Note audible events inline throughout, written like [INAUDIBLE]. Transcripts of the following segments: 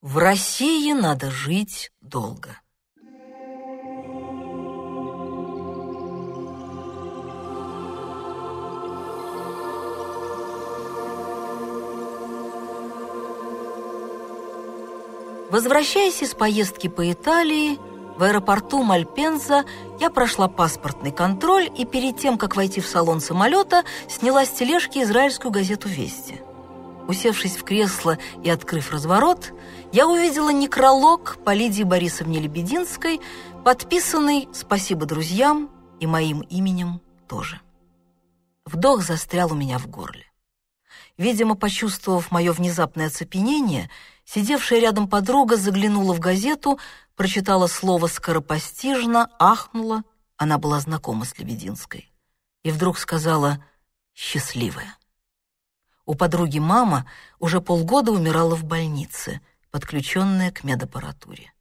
В России надо жить долго. Возвращаясь из поездки по Италии, в аэропорту Мальпенза я прошла паспортный контроль и перед тем, как войти в салон самолета, сняла с тележки израильскую газету «Вести». Усевшись в кресло и открыв разворот, я увидела некролог по Лидии Борисовне Лебединской, подписанный «Спасибо друзьям» и моим именем тоже. Вдох застрял у меня в горле. Видимо, почувствовав мое внезапное оцепенение, сидевшая рядом подруга заглянула в газету, прочитала слово скоропостижно, ахнула, она была знакома с Лебединской, и вдруг сказала «счастливая». У подруги мама уже полгода умирала в больнице, подключенная к медаппаратуре.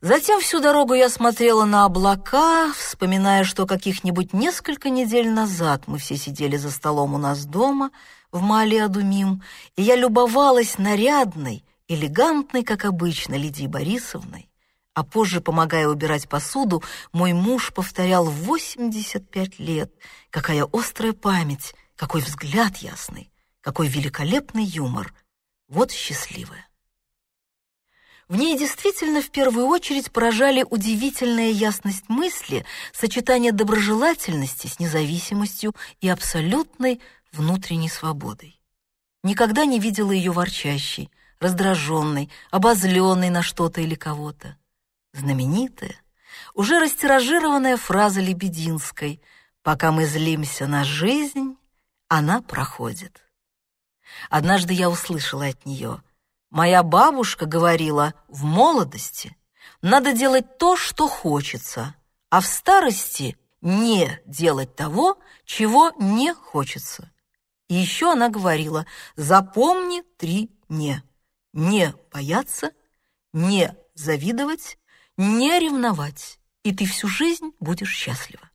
Затем всю дорогу я смотрела на облака, вспоминая, что каких-нибудь несколько недель назад мы все сидели за столом у нас дома в Мале-Адумим, и я любовалась нарядной, элегантной, как обычно, Лидией Борисовной, а позже, помогая убирать посуду, мой муж повторял в 85 лет, какая острая память, какой взгляд ясный, какой великолепный юмор. Вот счастливая. В ней действительно в первую очередь поражали удивительная ясность мысли, сочетание доброжелательности с независимостью и абсолютной внутренней свободой. Никогда не видела ее ворчащей, раздраженной, обозленной на что-то или кого-то. Знаменитая, уже растиражированная фраза Лебединской «Пока мы злимся на жизнь, она проходит. Однажды я услышала от нее. Моя бабушка говорила, в молодости надо делать то, что хочется, а в старости не делать того, чего не хочется. И еще она говорила, запомни три «не». Не бояться, не завидовать, не ревновать, и ты всю жизнь будешь счастлива.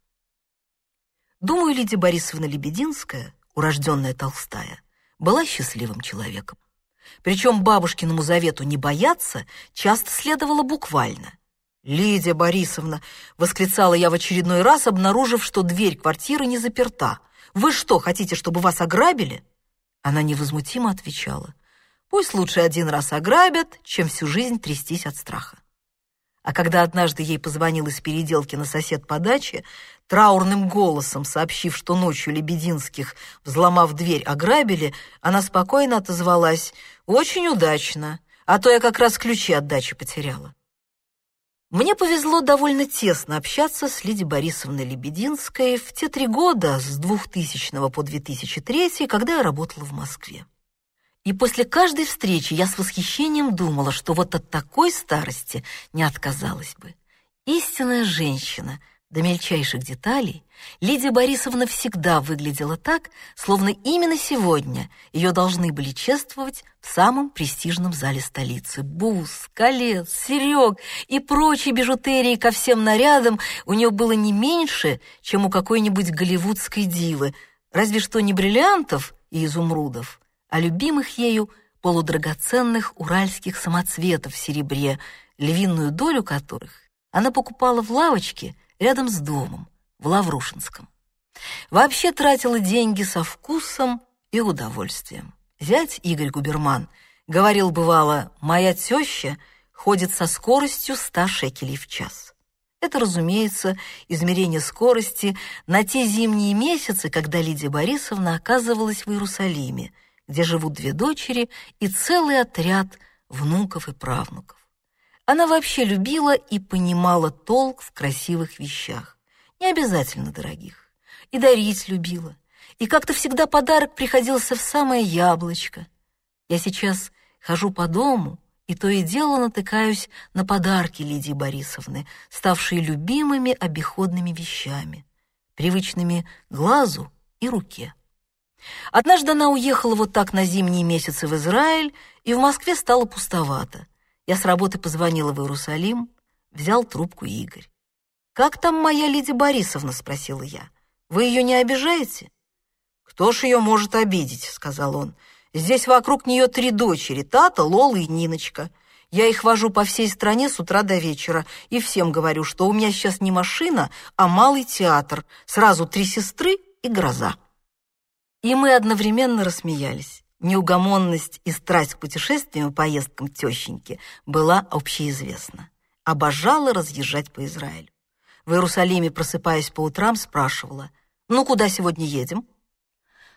Думаю, Лидия Борисовна Лебединская урожденная Толстая, была счастливым человеком. Причем бабушкиному завету не бояться часто следовало буквально. «Лидия Борисовна!» — восклицала я в очередной раз, обнаружив, что дверь квартиры не заперта. «Вы что, хотите, чтобы вас ограбили?» Она невозмутимо отвечала. «Пусть лучше один раз ограбят, чем всю жизнь трястись от страха». А когда однажды ей позвонил из переделки на сосед по даче, траурным голосом сообщив, что ночью Лебединских, взломав дверь, ограбили, она спокойно отозвалась «Очень удачно, а то я как раз ключи от дачи потеряла». Мне повезло довольно тесно общаться с Лидией Борисовной Лебединской в те три года, с 2000 по 2003, когда я работала в Москве. И после каждой встречи я с восхищением думала, что вот от такой старости не отказалась бы. Истинная женщина, до мельчайших деталей, Лидия Борисовна всегда выглядела так, словно именно сегодня ее должны были чествовать в самом престижном зале столицы. Бус, колец, серег и прочей бижутерии ко всем нарядам у нее было не меньше, чем у какой-нибудь голливудской дивы, разве что не бриллиантов и изумрудов, о любимых ею полудрагоценных уральских самоцветов в серебре, львиную долю которых она покупала в лавочке рядом с домом, в Лаврушинском. Вообще тратила деньги со вкусом и удовольствием. Зять Игорь Губерман говорил, бывало, «Моя теща ходит со скоростью 100 шекелей в час». Это, разумеется, измерение скорости на те зимние месяцы, когда Лидия Борисовна оказывалась в Иерусалиме – где живут две дочери и целый отряд внуков и правнуков. Она вообще любила и понимала толк в красивых вещах, не обязательно дорогих, и дарить любила. И как-то всегда подарок приходился в самое яблочко. Я сейчас хожу по дому, и то и дело натыкаюсь на подарки Лидии Борисовны, ставшие любимыми обиходными вещами, привычными глазу и руке. Однажды она уехала вот так на зимние месяцы в Израиль, и в Москве стало пустовато. Я с работы позвонила в Иерусалим, взял трубку Игорь. «Как там моя Лидия Борисовна?» — спросила я. «Вы ее не обижаете?» «Кто ж ее может обидеть?» — сказал он. Здесь вокруг нее три дочери, Тата, Лола и Ниночка. Я их вожу по всей стране с утра до вечера и всем говорю, что у меня сейчас не машина, а малый театр. Сразу три сестры и гроза. И мы одновременно рассмеялись. Неугомонность и страсть к путешествиям и поездкам тещеньки была общеизвестна. Обожала разъезжать по Израилю. В Иерусалиме, просыпаясь по утрам, спрашивала, «Ну, куда сегодня едем?»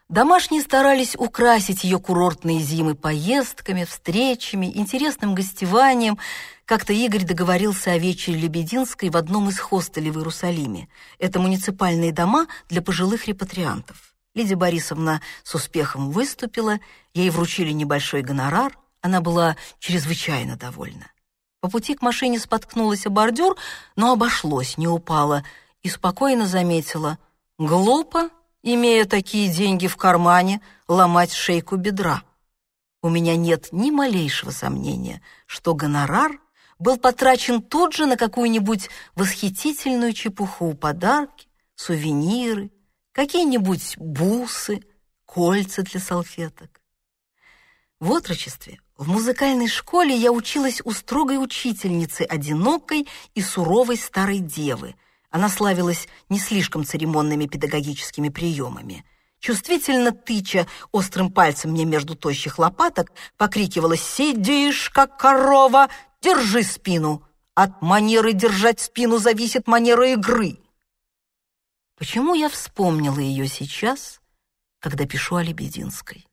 Домашние старались украсить ее курортные зимы поездками, встречами, интересным гостеванием. Как-то Игорь договорился о вечере Лебединской в одном из хостелей в Иерусалиме. Это муниципальные дома для пожилых репатриантов. Лидия Борисовна с успехом выступила, ей вручили небольшой гонорар, она была чрезвычайно довольна. По пути к машине споткнулась о бордюр, но обошлось, не упала, и спокойно заметила «Глупо имея такие деньги в кармане, ломать шейку бедра. У меня нет ни малейшего сомнения, что гонорар был потрачен тут же на какую-нибудь восхитительную чепуху, подарки, сувениры, какие-нибудь бусы, кольца для салфеток. В отрочестве в музыкальной школе я училась у строгой учительницы, одинокой и суровой старой девы — она славилась не слишком церемонными педагогическими приемами. Чувствительно тыча острым пальцем мне между тощих лопаток, покрикивала «Сидишь, как корова, держи спину! От манеры держать спину зависит манера игры!» Почему я вспомнила ее сейчас, когда пишу о Лебединской?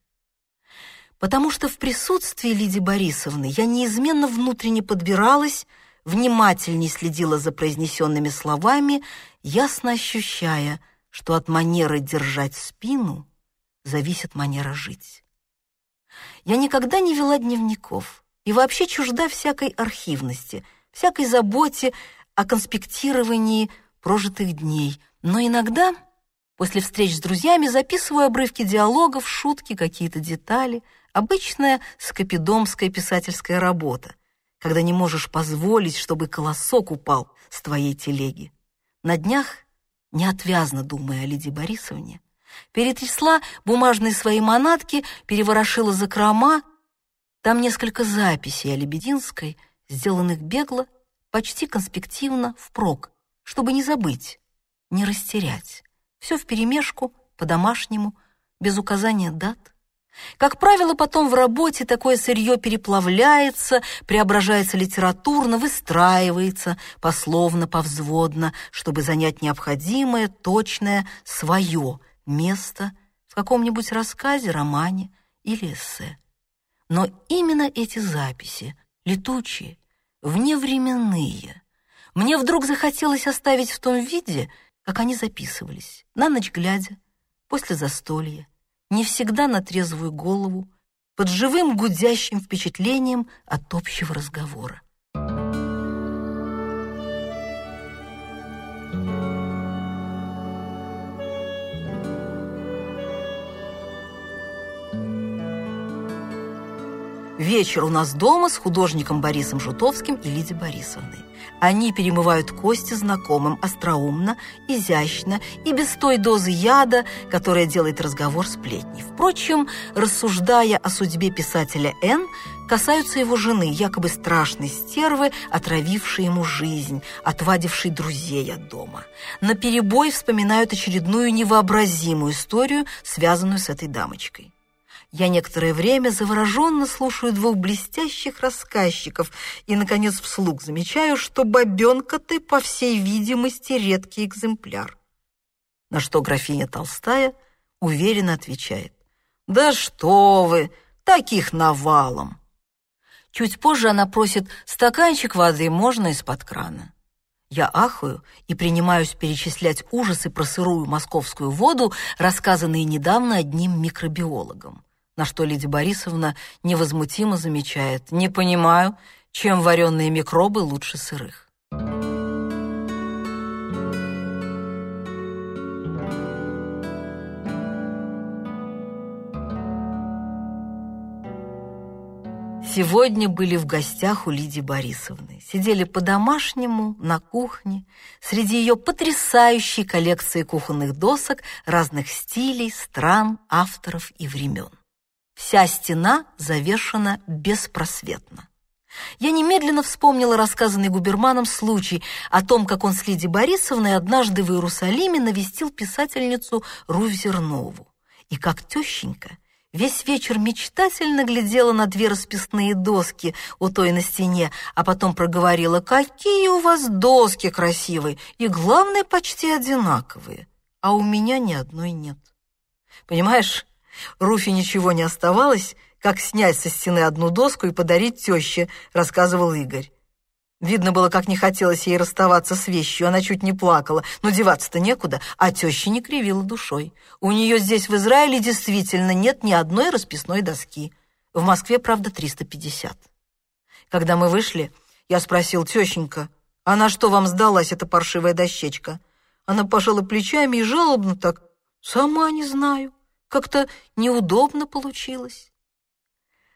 Потому что в присутствии Лидии Борисовны я неизменно внутренне подбиралась, внимательней следила за произнесенными словами, ясно ощущая, что от манеры держать спину зависит манера жить. Я никогда не вела дневников и вообще чужда всякой архивности, всякой заботе о конспектировании прожитых дней, но иногда после встреч с друзьями записываю обрывки диалогов, шутки, какие-то детали, обычная скопидомская писательская работа — когда не можешь позволить, чтобы колосок упал с твоей телеги. На днях, неотвязно думая о Лидии Борисовне, перетрясла бумажные свои манатки, переворошила закрома. Там несколько записей о Лебединской, сделанных бегло, почти конспективно, впрок, чтобы не забыть, не растерять. Все вперемешку, по-домашнему, без указания дат, как правило, потом в работе такое сырье переплавляется, преображается литературно, выстраивается пословно, повзводно, чтобы занять необходимое, точное, свое место в каком-нибудь рассказе, романе или эссе. Но именно эти записи, летучие, вневременные, мне вдруг захотелось оставить в том виде, как они записывались, на ночь глядя, после застолья, не всегда на трезвую голову, под живым гудящим впечатлением от общего разговора. Вечер у нас дома с художником Борисом Жутовским и Лидией Борисовной. Они перемывают кости знакомым остроумно, изящно и без той дозы яда, которая делает разговор сплетней. Впрочем, рассуждая о судьбе писателя Н, касаются его жены, якобы страшной стервы, отравившей ему жизнь, отвадившей друзей от дома. На перебой вспоминают очередную невообразимую историю, связанную с этой дамочкой. Я некоторое время завороженно слушаю двух блестящих рассказчиков и, наконец, вслух замечаю, что бабенка ты, по всей видимости, редкий экземпляр. На что графиня Толстая уверенно отвечает. «Да что вы, таких навалом!» Чуть позже она просит стаканчик воды, можно из-под крана. Я ахаю и принимаюсь перечислять ужасы про сырую московскую воду, рассказанные недавно одним микробиологом на что Лидия Борисовна невозмутимо замечает. «Не понимаю, чем вареные микробы лучше сырых». Сегодня были в гостях у Лидии Борисовны. Сидели по-домашнему, на кухне, среди ее потрясающей коллекции кухонных досок разных стилей, стран, авторов и времен. Вся стена завешена беспросветно. Я немедленно вспомнила рассказанный губерманом случай о том, как он с Лидией Борисовной однажды в Иерусалиме навестил писательницу Руфь Зернову. И как тещенька весь вечер мечтательно глядела на две расписные доски у той на стене, а потом проговорила, какие у вас доски красивые и, главное, почти одинаковые, а у меня ни одной нет. Понимаешь, Руфи ничего не оставалось, как снять со стены одну доску и подарить теще, рассказывал Игорь. Видно было, как не хотелось ей расставаться с вещью, она чуть не плакала, но деваться-то некуда, а теща не кривила душой. У нее здесь, в Израиле, действительно нет ни одной расписной доски. В Москве, правда, 350. Когда мы вышли, я спросил, тещенька, а на что вам сдалась эта паршивая дощечка? Она пожала плечами и жалобно так, сама не знаю. Как-то неудобно получилось.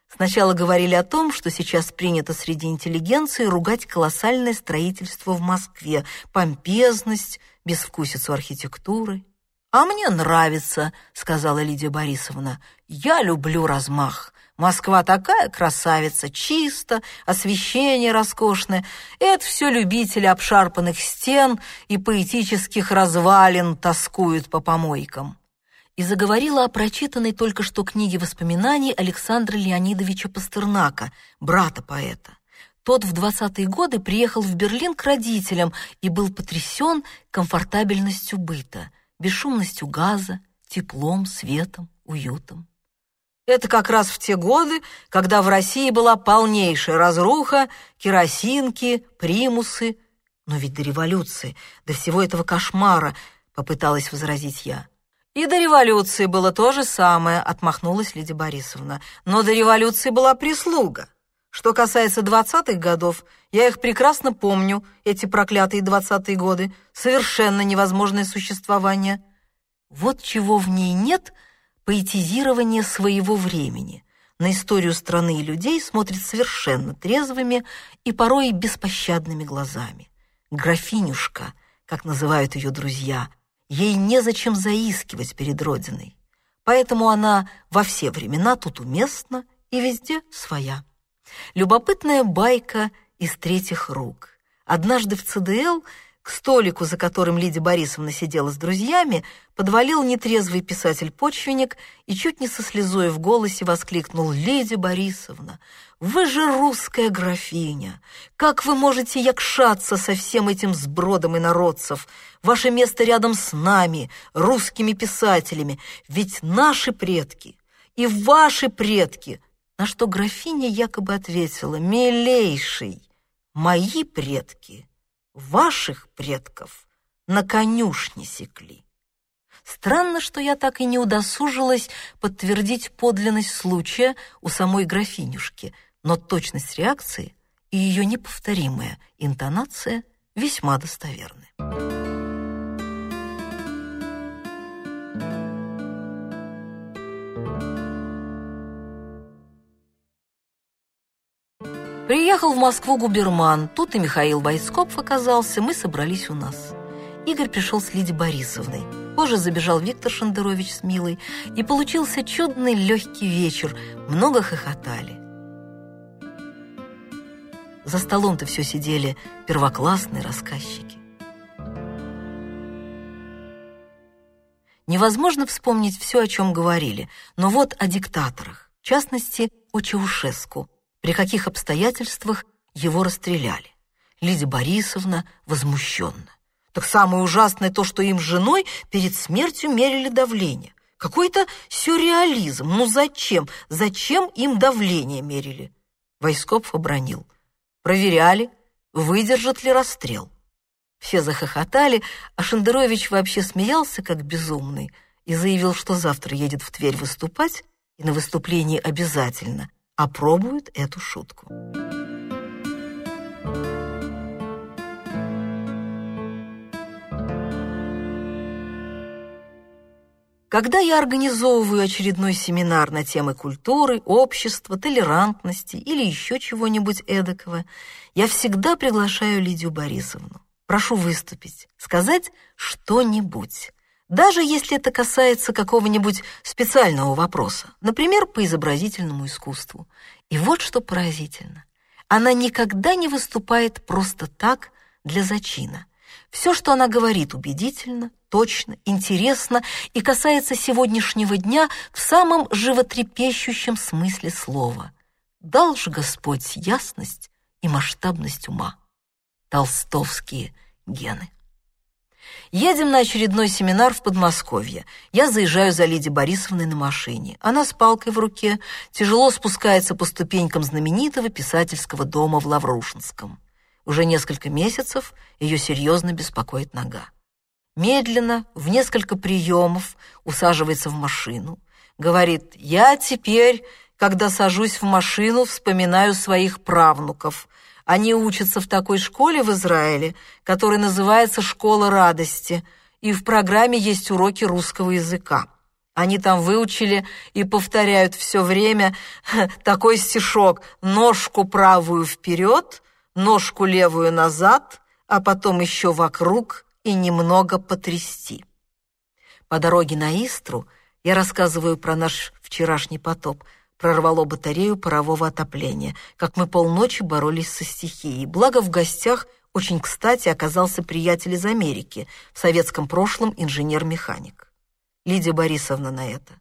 Сначала говорили о том, что сейчас принято среди интеллигенции ругать колоссальное строительство в Москве, помпезность, безвкусицу архитектуры. «А мне нравится», — сказала Лидия Борисовна. «Я люблю размах. Москва такая красавица, чисто, освещение роскошное. Это все любители обшарпанных стен и поэтических развалин тоскуют по помойкам» и заговорила о прочитанной только что книге воспоминаний Александра Леонидовича Пастернака, брата поэта. Тот в 20-е годы приехал в Берлин к родителям и был потрясен комфортабельностью быта, бесшумностью газа, теплом, светом, уютом. Это как раз в те годы, когда в России была полнейшая разруха, керосинки, примусы. Но ведь до революции, до всего этого кошмара, попыталась возразить я. «И до революции было то же самое», — отмахнулась Лидия Борисовна. «Но до революции была прислуга. Что касается двадцатых годов, я их прекрасно помню, эти проклятые двадцатые годы. Совершенно невозможное существование. Вот чего в ней нет — поэтизирование своего времени. На историю страны и людей смотрит совершенно трезвыми и порой беспощадными глазами. Графинюшка, как называют ее друзья — Ей незачем заискивать перед Родиной, поэтому она во все времена тут уместна и везде своя. Любопытная байка из третьих рук. Однажды в ЦДЛ к столику, за которым Лидия Борисовна сидела с друзьями, подвалил нетрезвый писатель-почвенник и чуть не со слезой в голосе воскликнул «Лидия Борисовна, вы же русская графиня! Как вы можете якшаться со всем этим сбродом инородцев? Ваше место рядом с нами, русскими писателями, ведь наши предки и ваши предки!» На что графиня якобы ответила «Милейший, мои предки ваших предков на конюшне секли». Странно, что я так и не удосужилась подтвердить подлинность случая у самой графинюшки – но точность реакции и ее неповторимая интонация весьма достоверны. Приехал в Москву губерман, тут и Михаил Бойскоп оказался, мы собрались у нас. Игорь пришел с Лидией Борисовной. Позже забежал Виктор Шендерович с Милой, и получился чудный легкий вечер, много хохотали. За столом-то все сидели первоклассные рассказчики. Невозможно вспомнить все, о чем говорили, но вот о диктаторах, в частности, о Чаушеску, при каких обстоятельствах его расстреляли. Лидия Борисовна возмущенно. Так самое ужасное то, что им с женой перед смертью мерили давление. Какой-то сюрреализм. Ну зачем? Зачем им давление мерили? Войсков обронил проверяли, выдержат ли расстрел. Все захохотали, а Шендерович вообще смеялся, как безумный, и заявил, что завтра едет в Тверь выступать, и на выступлении обязательно опробует эту шутку. Когда я организовываю очередной семинар на темы культуры, общества, толерантности или еще чего-нибудь эдакого, я всегда приглашаю Лидию Борисовну. Прошу выступить, сказать что-нибудь. Даже если это касается какого-нибудь специального вопроса, например, по изобразительному искусству. И вот что поразительно. Она никогда не выступает просто так для зачина. Все, что она говорит, убедительно, точно, интересно и касается сегодняшнего дня в самом животрепещущем смысле слова. Дал же Господь ясность и масштабность ума. Толстовские гены. Едем на очередной семинар в Подмосковье. Я заезжаю за Лидией Борисовной на машине. Она с палкой в руке тяжело спускается по ступенькам знаменитого писательского дома в Лаврушинском. Уже несколько месяцев ее серьезно беспокоит нога. Медленно, в несколько приемов, усаживается в машину. Говорит, я теперь, когда сажусь в машину, вспоминаю своих правнуков. Они учатся в такой школе в Израиле, которая называется «Школа радости», и в программе есть уроки русского языка. Они там выучили и повторяют все время [LAUGHS] такой стишок «Ножку правую вперед», ножку левую назад, а потом еще вокруг и немного потрясти. По дороге на Истру я рассказываю про наш вчерашний потоп, прорвало батарею парового отопления, как мы полночи боролись со стихией. Благо в гостях очень кстати оказался приятель из Америки, в советском прошлом инженер-механик. Лидия Борисовна на это.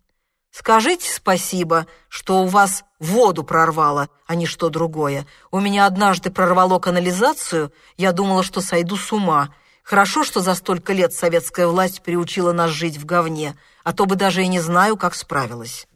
Скажите спасибо, что у вас воду прорвало, а не что другое. У меня однажды прорвало канализацию, я думала, что сойду с ума. Хорошо, что за столько лет советская власть приучила нас жить в говне, а то бы даже и не знаю, как справилась.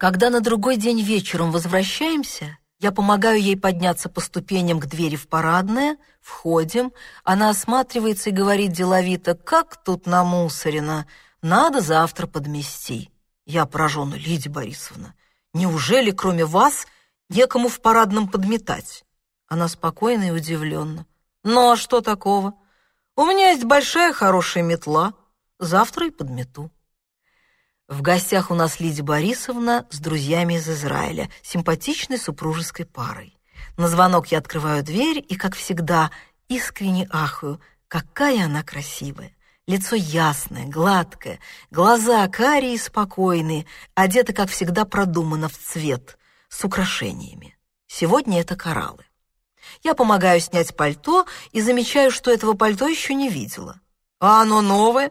Когда на другой день вечером возвращаемся, я помогаю ей подняться по ступеням к двери в парадное, входим, она осматривается и говорит деловито, «Как тут намусорено, надо завтра подмести». Я поражена, Лидия Борисовна, неужели кроме вас некому в парадном подметать? Она спокойна и удивленно. Ну а что такого? У меня есть большая хорошая метла, завтра и подмету. В гостях у нас Лидия Борисовна с друзьями из Израиля, симпатичной супружеской парой. На звонок я открываю дверь и, как всегда, искренне ахаю. Какая она красивая! Лицо ясное, гладкое, глаза карие и спокойные, одета, как всегда, продуманно в цвет, с украшениями. Сегодня это кораллы. Я помогаю снять пальто и замечаю, что этого пальто еще не видела. А оно новое,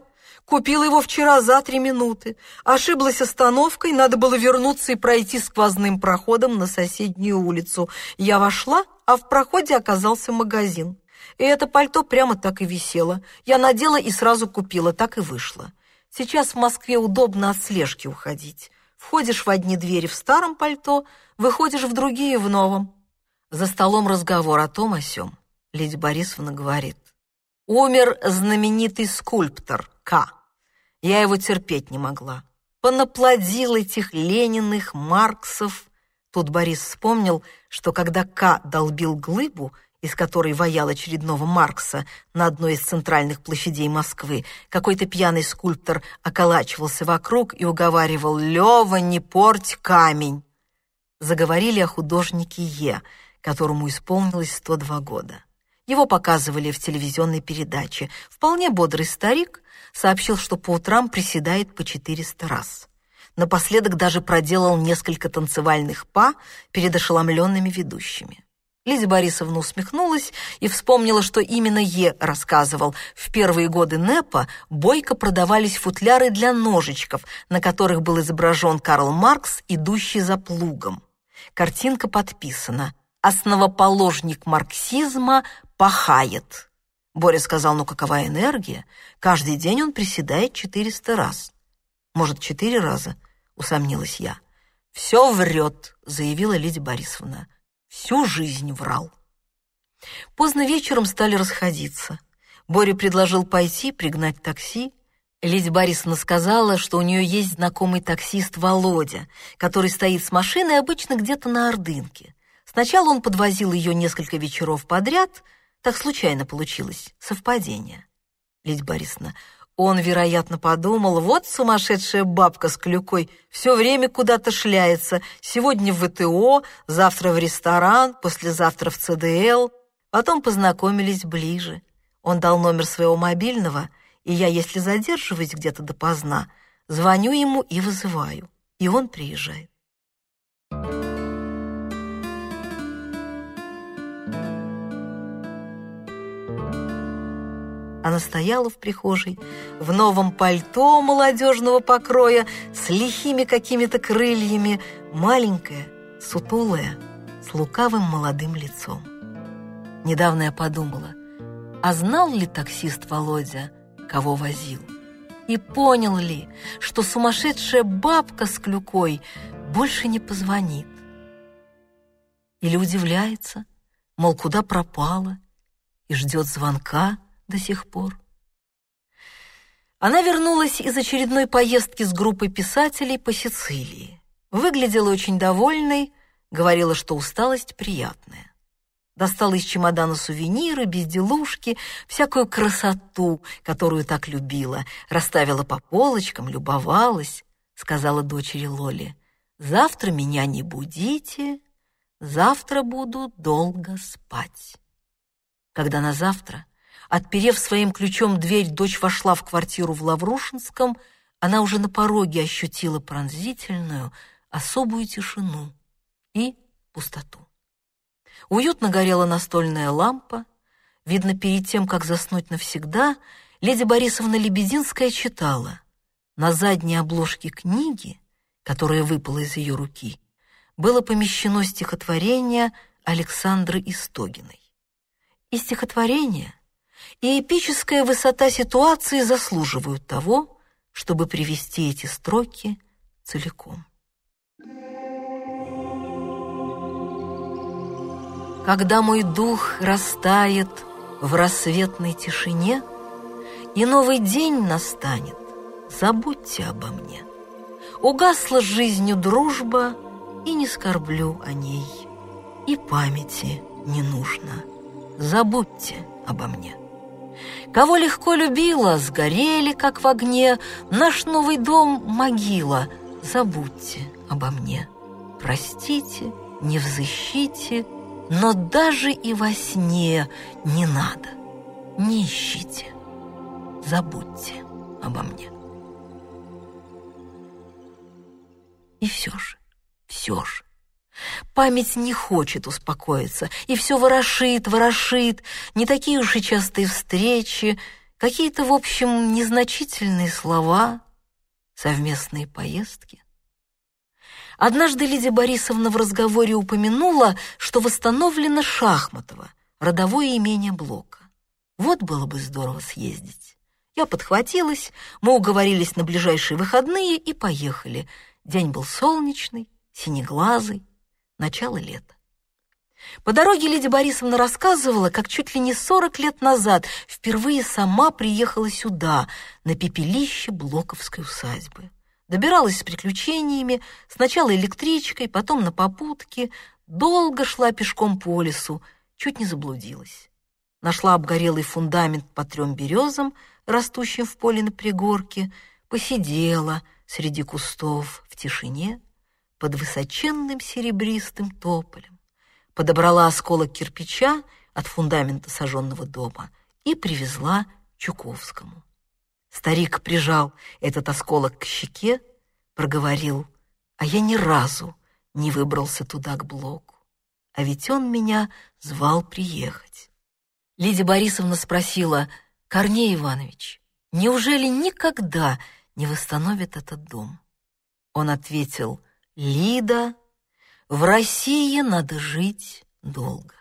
Купила его вчера за три минуты. Ошиблась остановкой, надо было вернуться и пройти сквозным проходом на соседнюю улицу. Я вошла, а в проходе оказался магазин. И это пальто прямо так и висело. Я надела и сразу купила, так и вышло. Сейчас в Москве удобно от слежки уходить. Входишь в одни двери в старом пальто, выходишь в другие в новом. За столом разговор о том о сём. Лидия Борисовна говорит. Умер знаменитый скульптор К. Я его терпеть не могла. Понаплодил этих Лениных, Марксов. Тут Борис вспомнил, что когда К. долбил глыбу, из которой ваял очередного Маркса на одной из центральных площадей Москвы, какой-то пьяный скульптор околачивался вокруг и уговаривал «Лёва, не порть камень!» Заговорили о художнике Е, которому исполнилось 102 года. Его показывали в телевизионной передаче. Вполне бодрый старик сообщил, что по утрам приседает по 400 раз. Напоследок даже проделал несколько танцевальных па перед ошеломленными ведущими. Лидия Борисовна усмехнулась и вспомнила, что именно Е рассказывал. В первые годы НЭПа бойко продавались футляры для ножичков, на которых был изображен Карл Маркс, идущий за плугом. Картинка подписана «Основоположник марксизма пахает». Боря сказал, ну какова энергия? Каждый день он приседает 400 раз. Может, четыре раза? Усомнилась я. Все врет, заявила Лидия Борисовна. Всю жизнь врал. Поздно вечером стали расходиться. Боря предложил пойти, пригнать такси. Лидия Борисовна сказала, что у нее есть знакомый таксист Володя, который стоит с машиной обычно где-то на Ордынке. Сначала он подвозил ее несколько вечеров подряд — так случайно получилось, совпадение. Лидия Борисовна, Он, вероятно, подумал, вот сумасшедшая бабка с клюкой все время куда-то шляется. Сегодня в ВТО, завтра в ресторан, послезавтра в ЦДЛ. Потом познакомились ближе. Он дал номер своего мобильного, и я, если задерживаюсь где-то допоздна, звоню ему и вызываю. И он приезжает. Она стояла в прихожей в новом пальто молодежного покроя с лихими какими-то крыльями, маленькая, сутулая, с лукавым молодым лицом. Недавно я подумала, а знал ли таксист Володя, кого возил? И понял ли, что сумасшедшая бабка с клюкой больше не позвонит? Или удивляется, мол, куда пропала, и ждет звонка, до сих пор. Она вернулась из очередной поездки с группой писателей по Сицилии. Выглядела очень довольной, говорила, что усталость приятная. Достала из чемодана сувениры, безделушки, всякую красоту, которую так любила, расставила по полочкам, любовалась, сказала дочери Лоле. «Завтра меня не будите, завтра буду долго спать». Когда на завтра Отперев своим ключом дверь, дочь вошла в квартиру в Лаврушинском. Она уже на пороге ощутила пронзительную, особую тишину и пустоту. Уютно горела настольная лампа. Видно, перед тем, как заснуть навсегда, леди Борисовна Лебединская читала. На задней обложке книги, которая выпала из ее руки, было помещено стихотворение Александры Истогиной. И стихотворение и эпическая высота ситуации заслуживают того, чтобы привести эти строки целиком. Когда мой дух растает в рассветной тишине, И новый день настанет, забудьте обо мне. Угасла жизнью дружба, и не скорблю о ней, И памяти не нужно, забудьте обо мне. Кого легко любила, сгорели, как в огне, Наш новый дом — могила. Забудьте обо мне. Простите, не взыщите, Но даже и во сне не надо. Не ищите. Забудьте обо мне. И все же, все же, Память не хочет успокоиться, и все ворошит, ворошит, не такие уж и частые встречи, какие-то, в общем, незначительные слова, совместные поездки. Однажды Лидия Борисовна в разговоре упомянула, что восстановлено Шахматово, родовое имение Блока. Вот было бы здорово съездить. Я подхватилась, мы уговорились на ближайшие выходные и поехали. День был солнечный, синеглазый, начало лета. По дороге Лидия Борисовна рассказывала, как чуть ли не сорок лет назад впервые сама приехала сюда, на пепелище Блоковской усадьбы. Добиралась с приключениями, сначала электричкой, потом на попутке, долго шла пешком по лесу, чуть не заблудилась. Нашла обгорелый фундамент по трем березам, растущим в поле на пригорке, посидела среди кустов в тишине, под высоченным серебристым тополем, подобрала осколок кирпича от фундамента сожженного дома и привезла Чуковскому. Старик прижал этот осколок к щеке, проговорил, а я ни разу не выбрался туда к блоку, а ведь он меня звал приехать. Лидия Борисовна спросила, Корней Иванович, неужели никогда не восстановит этот дом? Он ответил, Лида, в России надо жить долго.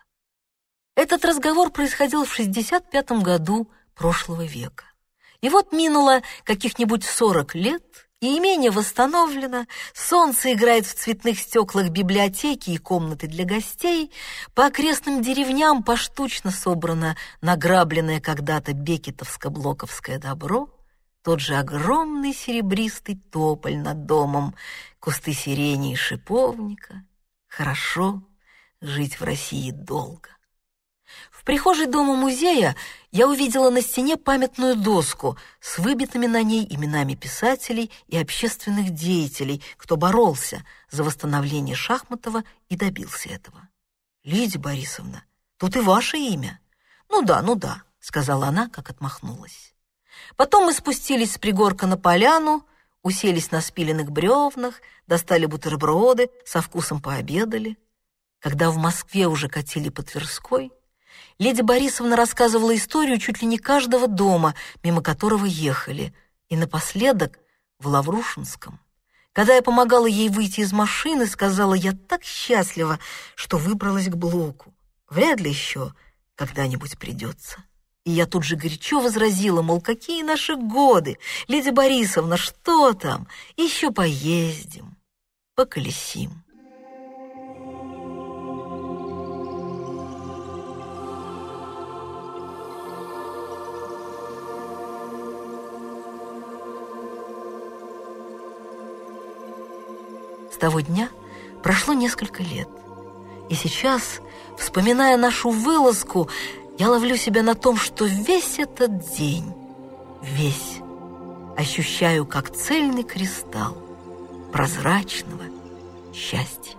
Этот разговор происходил в 65 году прошлого века. И вот минуло каких-нибудь 40 лет, и имение восстановлено, солнце играет в цветных стеклах библиотеки и комнаты для гостей, по окрестным деревням поштучно собрано награбленное когда-то бекетовско-блоковское добро, тот же огромный серебристый тополь над домом, кусты сирени и шиповника. Хорошо жить в России долго. В прихожей дома-музея я увидела на стене памятную доску с выбитыми на ней именами писателей и общественных деятелей, кто боролся за восстановление Шахматова и добился этого. «Лидия Борисовна, тут и ваше имя». «Ну да, ну да», — сказала она, как отмахнулась. Потом мы спустились с пригорка на поляну, уселись на спиленных бревнах, достали бутерброды, со вкусом пообедали. Когда в Москве уже катили по Тверской, Леди Борисовна рассказывала историю чуть ли не каждого дома, мимо которого ехали, и напоследок в Лаврушинском. Когда я помогала ей выйти из машины, сказала, я так счастлива, что выбралась к блоку. Вряд ли еще когда-нибудь придется. И я тут же горячо возразила, мол, какие наши годы, леди Борисовна, что там? Еще поездим, поколесим. С того дня прошло несколько лет. И сейчас, вспоминая нашу вылазку, я ловлю себя на том, что весь этот день, весь, ощущаю как цельный кристалл прозрачного счастья.